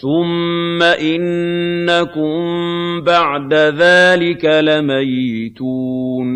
ثُمَّ إِنَّكُم بَعْدَ ذَٰلِكَ لَمَيِّتُونَ